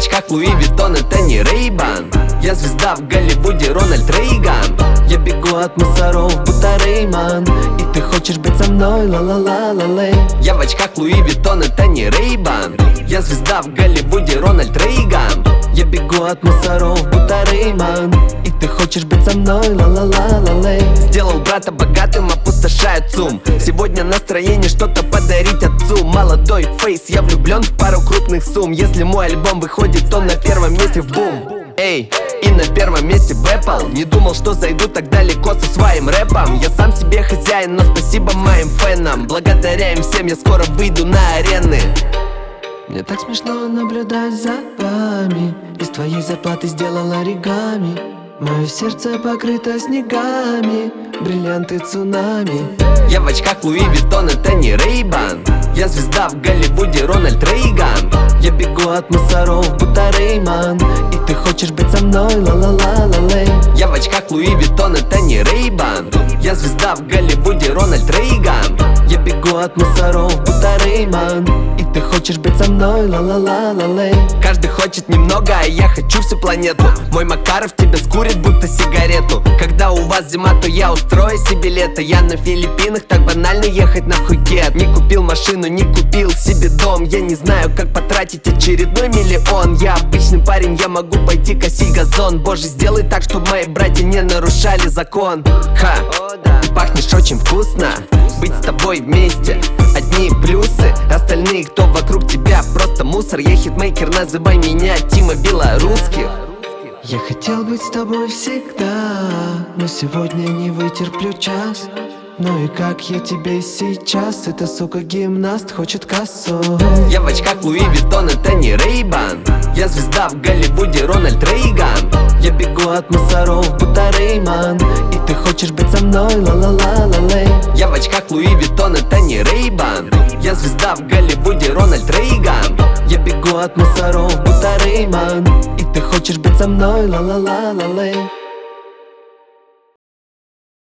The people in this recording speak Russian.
очках Louis Vuitton, это не Ray-Ban Я звезда в Голливуде, Рональд Рейган. Я бегу от мусоров, будто Rayman. И ты хочешь быть со мной, ла-ла-ла-ла-лей. Я в очках Louis Vuitton, это не Ray-Ban Я звезда в Голливуде, Рональд Рейган. Я бегу от мусоров, будто Rayman хочешь быть со мной, ла-ла-ла-ла-лей. Сделал брата богатым, опустошаем ЦУМ Сегодня настроение что-то подарить отцу. Молодой Face, я влюблен в пару крупных сумм. Если мой альбом выходит, он на первом месте в бум. Эй, и на первом месте в Apple. Не думал, что зайду так далеко со своим рэпом. Я сам себе хозяин, но спасибо моим фенам Благодаря им всем я скоро выйду на арены. Мне так смешно наблюдать за вами. Из твоей зарплаты сделал оригами Мое сердце покрыто снегами Бриллианты цунами. Я в очках Louis Vuitton, это не Ray-Ban Я звезда в Голливуде, Рональд Рейган. Я бегу от мусоров, будто Рейман. И ты хочешь быть со мной, ла-ла-ла-ла-лей? Я в очках Louis Vuitton, это не Ray-Ban Я звезда в Голливуде, Рональд Рейган. Я бегу от мусоров, будто Рейман ты хочешь быть со мной, ла-ла-ла-ла-лей? Каждый хочет немного, а я хочу всю планету. Мой Макаров тебя скурит, будто сигарету. Когда у вас зима, то я устрою себе лето. Я на Филиппинах, так банально ехать на Пхукет Не купил машину, не купил себе дом. Я не знаю, как потратить очередной миллион. Я обычный парень, я могу пойти косить газон. Боже, сделай так, чтобы мои братья не нарушали закон. Ха, пахнешь очень вкусно. Быть с тобой вместе Одни плюсы, остальные, кто вокруг тебя Просто мусор, я хитмейкер, называй меня Тима Белорусских я хотел быть с тобой всегда, но сегодня не вытерплю час. Ну и как я тебе сейчас, эта сука гимнаст хочет кассу. Я в очках Louis Vuitton, это не Ray-Ban. Я звезда в Голливуде, Рональд Рейган. Я бегу от мусоров, будто Рейман хочешь быть со мной, ла-ла-ла-ла-лей. Я в очках Louis Vuitton, это не Ray-Ban Я звезда в Голливуде, Рональд Рейган. Я бегу от мусоров, будто Рейман И ты хочешь быть со мной, ла-ла-ла-ла-лей